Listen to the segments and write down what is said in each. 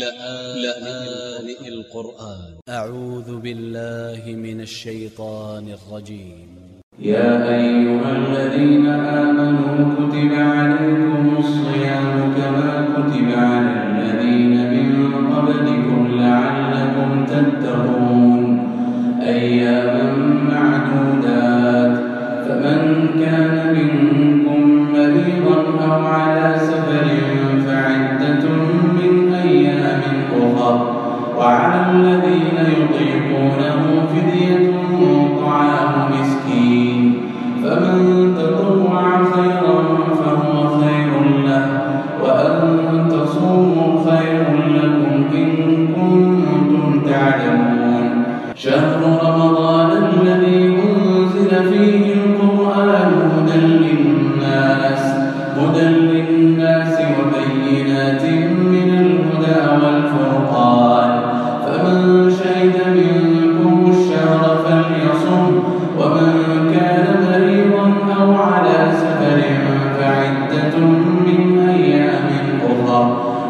لآن القرآن. أ ع و ذ ب ا ل ل ه من ا ل ش ي ط ا ن ا ل ج ي م يا أيها الذين آمنوا كتب عليكم الصيام كما كتب على الذين من قبلكم لعلكم تتقون. أياما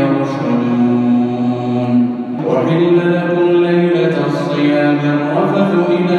يرشدون وحل لكم ليلة الصيام الرفث إلى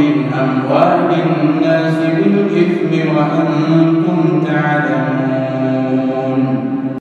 من أموال الناس بالإثم وأنتم تعلمون.